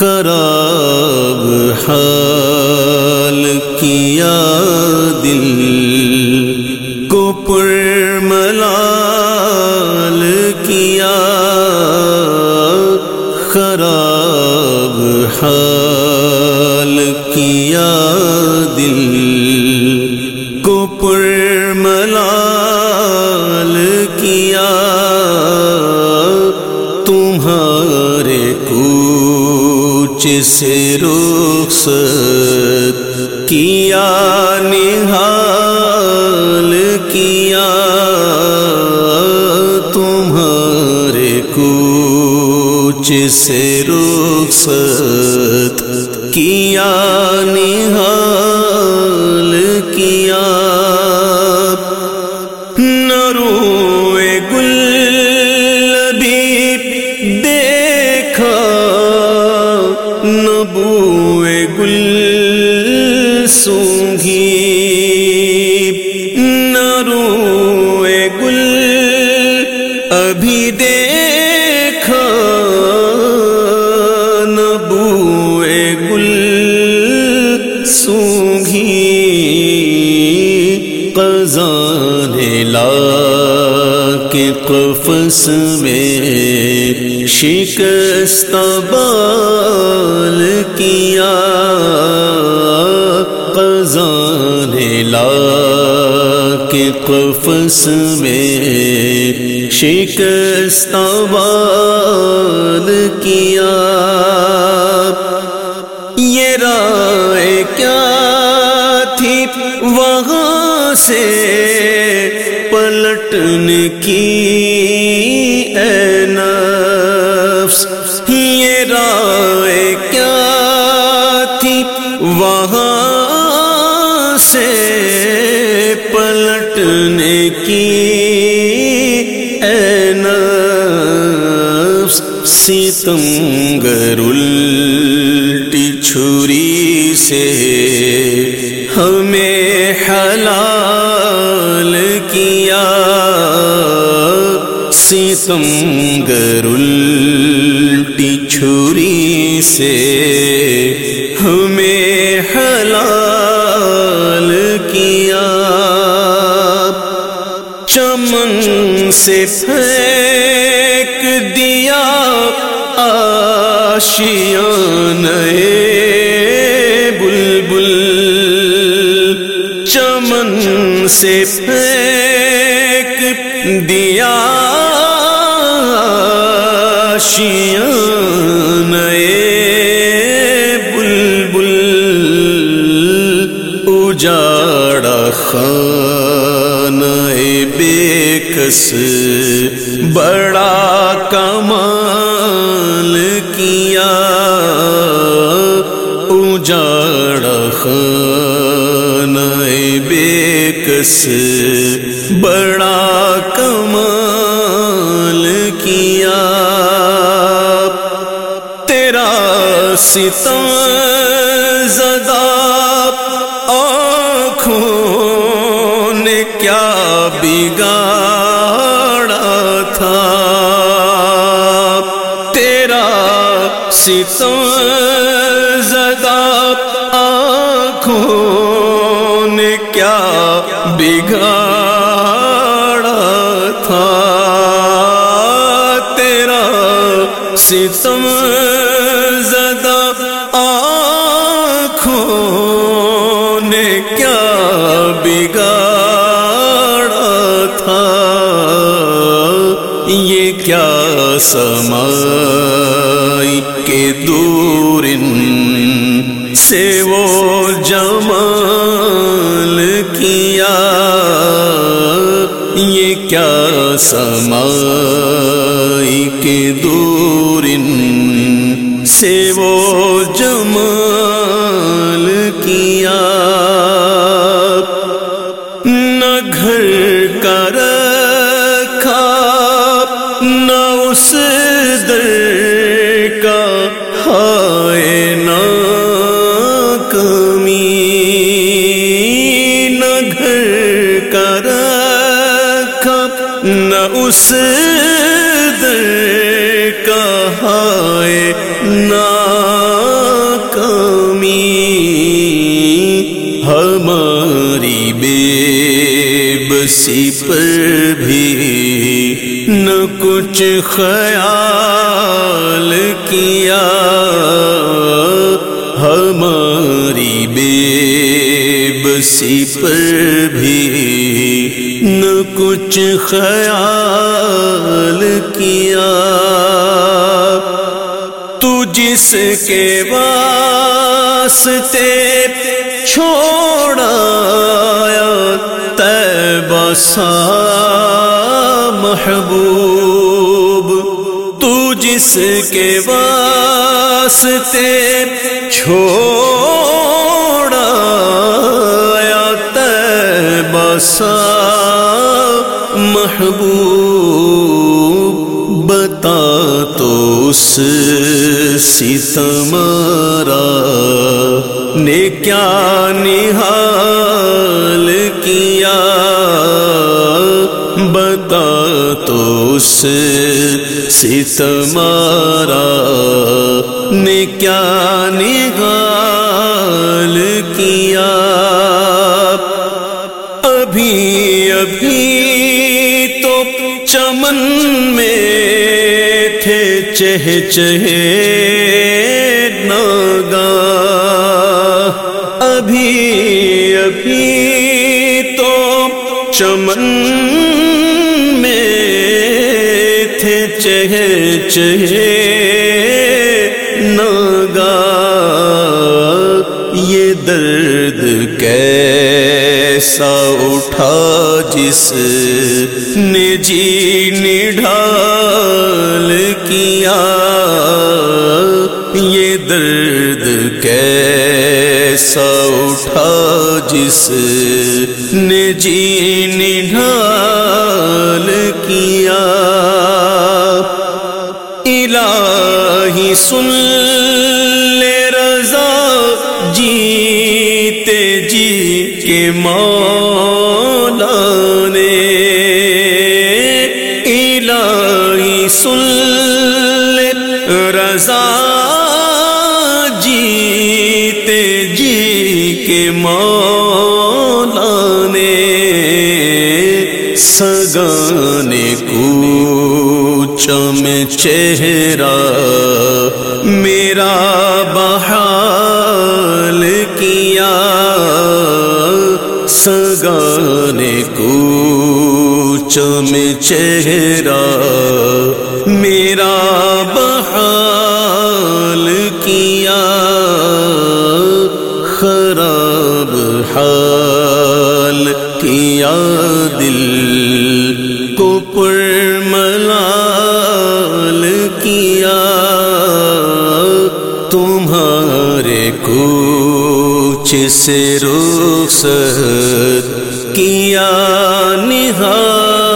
خراب حال کیا دل کو پر ملال کیا خراب حال کیا دل کوچ رخصت کیا نحال کیا تمہارے کو سے رخصت سونگھی نروے گل ابھی دیکھا۔ نبوے گل سونگھی۔ قزان لا کے قفص میں شکست بال کیا۔ کے قفص میں شکست بال کیا۔ یہ رائے کیا تھی؟ وہاں سے پلٹنے کی اے نفس۔ یہ رائے ستم الٹی چھری سے ہمیں حلال کیا۔ ستم الٹی چھری سے ہمیں حلال کیا۔ چمن سے آشیان بلبل چمن سے پھینک دیا۔ آشیان بلبل اجاڑا خان بے کس بڑا بے بڑا کمال کیا۔ تیرا ستم زدہ آنکھوں نے کیا بگاڑا تھا۔ تیرا ستم زدہ آنکھوں ستم زدہ آنکھوں نے کیا بگاڑا تھا؟ یہ کیا سمائی کے دور سے وہ جمال کیا؟ یہ کیا سمائی کے دور سے وہ جمال کیا۔ نہ گھر کا رکھا، نہ اس در کا۔ ہائے نہ کمی نہ گھر کا رکھا، نہ اس کسی پر بھی نہ کچھ خیال کیا، ہماری بے بسی پر بھی نہ کچھ خیال کیا۔ تو جس کے واسطے چھوڑا سا محبوب۔ تو جس کے واسطے چھوڑا بسا محبوب۔ بتا تو اس ستمارا نے کیا نحال کیا؟ تو اس ستمارا نے کیا نحال کیا؟ ابھی ابھی تو چمن میں تھے چہ چہے ناگا۔ ابھی ابھی تو چمن چہے ناگا، یہ درد کیسا اٹھا جس نے جی نڈھال کیا؟ یہ درد کیسا اٹھا جس نے جی نڈھال الہی سن لے رضا جیتے جی کے مولا نے الہی سن لے رضا جیتے جی کے مولا نے سگانے کو چم چہرہ میرا بحال کیا سگانے کو چم چہرہ میرا بحال کیا خراب حال کیا دل رخصت کیا نہان